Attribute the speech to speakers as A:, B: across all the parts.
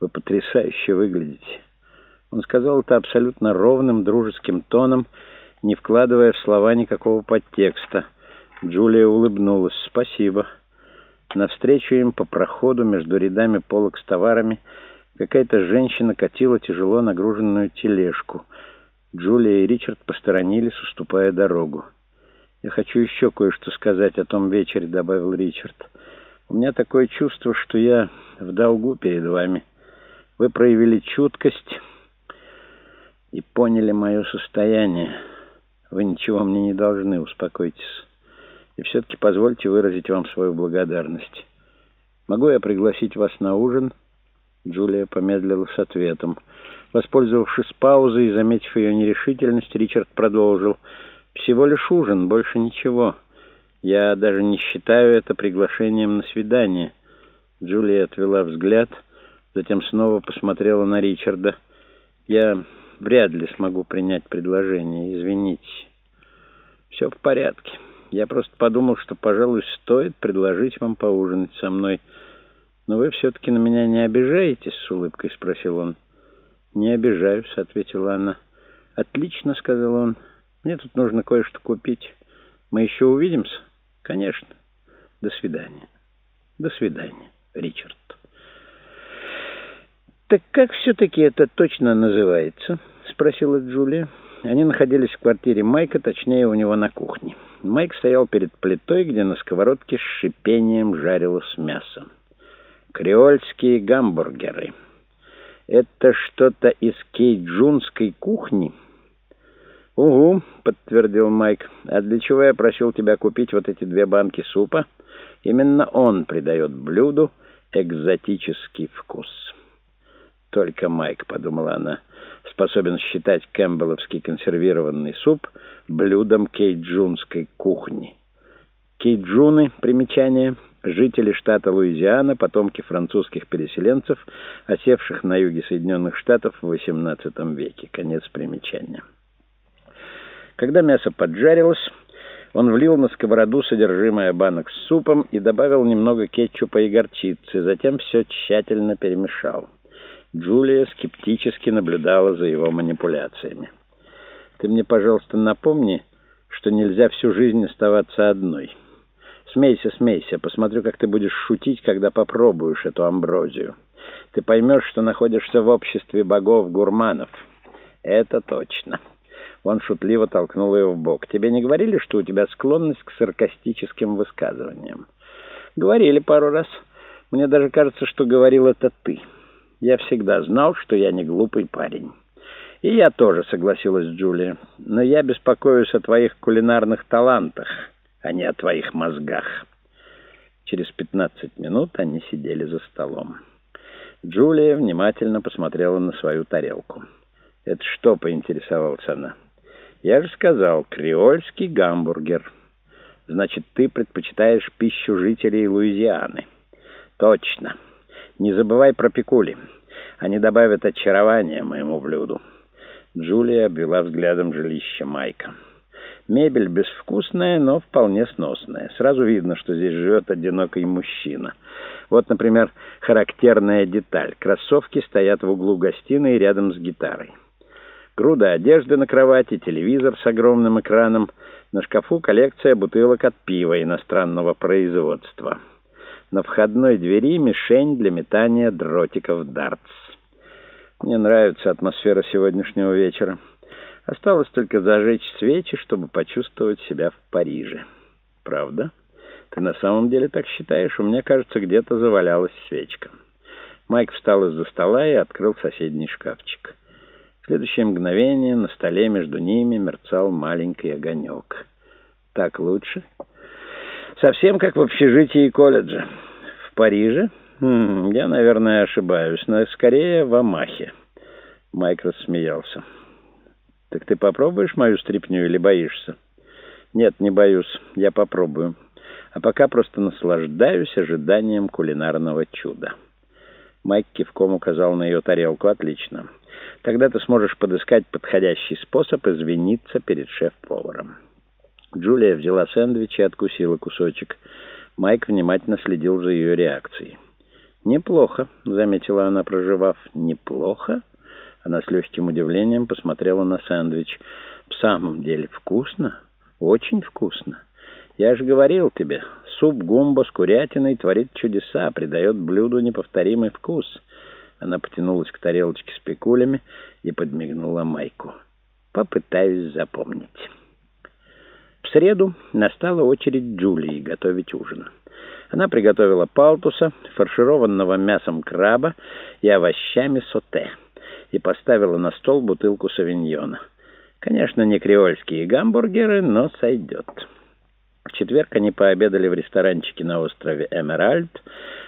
A: Вы потрясающе выглядите. Он сказал это абсолютно ровным, дружеским тоном, не вкладывая в слова никакого подтекста. Джулия улыбнулась. «Спасибо». Навстречу им по проходу между рядами полок с товарами какая-то женщина катила тяжело нагруженную тележку. Джулия и Ричард посторонились, уступая дорогу. «Я хочу еще кое-что сказать о том вечере», — добавил Ричард. «У меня такое чувство, что я в долгу перед вами. Вы проявили чуткость и поняли мое состояние. Вы ничего мне не должны, успокойтесь. И все-таки позвольте выразить вам свою благодарность. Могу я пригласить вас на ужин?» Джулия помедлила с ответом. Воспользовавшись паузой и заметив ее нерешительность, Ричард продолжил. «Всего лишь ужин, больше ничего. Я даже не считаю это приглашением на свидание». Джулия отвела взгляд, затем снова посмотрела на Ричарда. «Я вряд ли смогу принять предложение, извините». «Все в порядке. Я просто подумал, что, пожалуй, стоит предложить вам поужинать со мной». «Но вы все-таки на меня не обижаетесь?» — с улыбкой спросил он. «Не обижаюсь», — ответила она. «Отлично», — сказал он. «Мне тут нужно кое-что купить. Мы еще увидимся?» «Конечно. До свидания». «До свидания, Ричард». «Так как все-таки это точно называется?» — спросила Джулия. Они находились в квартире Майка, точнее, у него на кухне. Майк стоял перед плитой, где на сковородке с шипением жарилось мясо. Креольские гамбургеры. Это что-то из кейджунской кухни? Угу, подтвердил Майк. А для чего я просил тебя купить вот эти две банки супа? Именно он придает блюду экзотический вкус. Только Майк, подумала она, способен считать кэмпбелловский консервированный суп блюдом кейджунской кухни. Кейджуны, примечание — Жители штата Луизиана, потомки французских переселенцев, осевших на юге Соединенных Штатов в XVIII веке. Конец примечания. Когда мясо поджарилось, он влил на сковороду содержимое банок с супом и добавил немного кетчупа и горчицы, затем все тщательно перемешал. Джулия скептически наблюдала за его манипуляциями. «Ты мне, пожалуйста, напомни, что нельзя всю жизнь оставаться одной». Смейся, смейся. Посмотрю, как ты будешь шутить, когда попробуешь эту амброзию. Ты поймешь, что находишься в обществе богов-гурманов. Это точно. Он шутливо толкнул ее в бок. Тебе не говорили, что у тебя склонность к саркастическим высказываниям? Говорили пару раз. Мне даже кажется, что говорил это ты. Я всегда знал, что я не глупый парень. И я тоже согласилась с Джулией. Но я беспокоюсь о твоих кулинарных талантах а не о твоих мозгах. Через пятнадцать минут они сидели за столом. Джулия внимательно посмотрела на свою тарелку. «Это что?» — поинтересовалась она. «Я же сказал, креольский гамбургер. Значит, ты предпочитаешь пищу жителей Луизианы». «Точно. Не забывай про пикули. Они добавят очарования моему блюду». Джулия обвела взглядом жилище Майка. Мебель безвкусная, но вполне сносная. Сразу видно, что здесь живет одинокий мужчина. Вот, например, характерная деталь. Кроссовки стоят в углу гостиной рядом с гитарой. Груда одежды на кровати, телевизор с огромным экраном. На шкафу коллекция бутылок от пива иностранного производства. На входной двери мишень для метания дротиков дартс. Мне нравится атмосфера сегодняшнего вечера. Осталось только зажечь свечи, чтобы почувствовать себя в Париже. Правда? Ты на самом деле так считаешь? У меня, кажется, где-то завалялась свечка. Майк встал из-за стола и открыл соседний шкафчик. В следующее мгновение на столе между ними мерцал маленький огонек. Так лучше? Совсем как в общежитии колледжа. В Париже? Хм, я, наверное, ошибаюсь, но скорее в Амахе. Майк рассмеялся. «Так ты попробуешь мою стряпню или боишься?» «Нет, не боюсь. Я попробую. А пока просто наслаждаюсь ожиданием кулинарного чуда». Майк кивком указал на ее тарелку. «Отлично. Тогда ты сможешь подыскать подходящий способ извиниться перед шеф-поваром». Джулия взяла сэндвич и откусила кусочек. Майк внимательно следил за ее реакцией. «Неплохо», — заметила она, проживав. «Неплохо?» Она с легким удивлением посмотрела на сэндвич. «В самом деле вкусно? Очень вкусно. Я же говорил тебе, суп гумбо с курятиной творит чудеса, придает блюду неповторимый вкус». Она потянулась к тарелочке с пикулями и подмигнула Майку. «Попытаюсь запомнить». В среду настала очередь Джулии готовить ужин. Она приготовила палтуса, фаршированного мясом краба и овощами соте, и поставила на стол бутылку савиньона. Конечно, не креольские гамбургеры, но сойдет. В четверг они пообедали в ресторанчике на острове Эмеральд,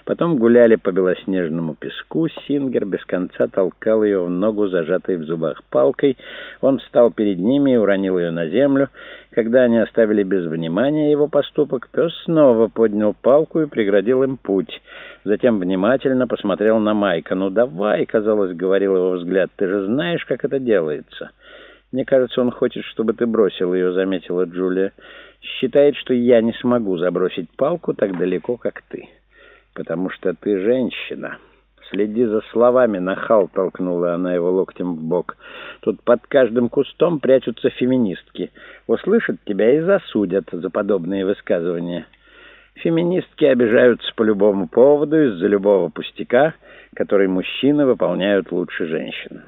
A: потом гуляли по белоснежному песку. Сингер без конца толкал ее в ногу, зажатой в зубах палкой. Он встал перед ними и уронил ее на землю. Когда они оставили без внимания его поступок, пес снова поднял палку и преградил им путь. Затем внимательно посмотрел на Майка. «Ну давай», — казалось, говорил его взгляд, — «ты же знаешь, как это делается». «Мне кажется, он хочет, чтобы ты бросил ее», — заметила Джулия. «Считает, что я не смогу забросить палку так далеко, как ты, потому что ты женщина». «Следи за словами, нахал!» — толкнула она его локтем в бок. «Тут под каждым кустом прячутся феминистки. Услышат тебя и засудят за подобные высказывания. Феминистки обижаются по любому поводу из-за любого пустяка, который мужчины выполняют лучше женщин».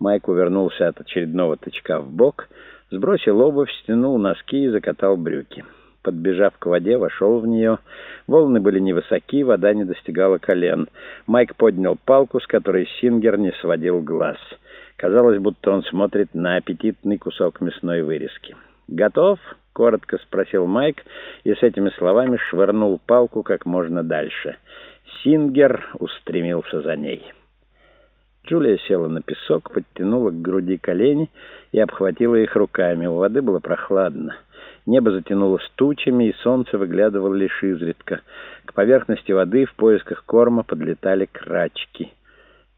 A: Майк увернулся от очередного тычка в бок, сбросил обувь, стянул носки и закатал брюки. Подбежав к воде, вошел в нее. Волны были невысоки, вода не достигала колен. Майк поднял палку, с которой Сингер не сводил глаз. Казалось, будто он смотрит на аппетитный кусок мясной вырезки. «Готов?» — коротко спросил Майк и с этими словами швырнул палку как можно дальше. Сингер устремился за ней. Джулия села на песок, подтянула к груди колени и обхватила их руками. У воды было прохладно. Небо затянулось тучами, и солнце выглядывало лишь изредка. К поверхности воды в поисках корма подлетали крачки —